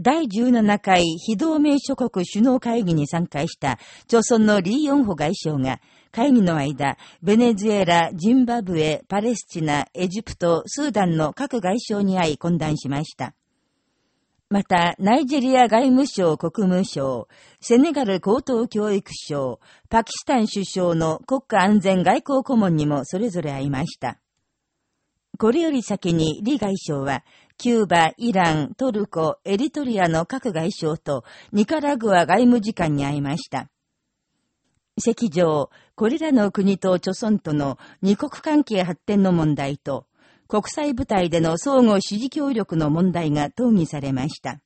第17回非同盟諸国首脳会議に参加した、朝鮮のリー・ヨンホ外相が、会議の間、ベネズエラ、ジンバブエ、パレスチナ、エジプト、スーダンの各外相に会い懇談しました。また、ナイジェリア外務省国務省、セネガル高等教育省、パキスタン首相の国家安全外交顧問にもそれぞれ会いました。これより先に李外相は、キューバ、イラン、トルコ、エリトリアの各外相とニカラグア外務次官に会いました。席上、これらの国と著村との二国関係発展の問題と、国際舞台での相互支持協力の問題が討議されました。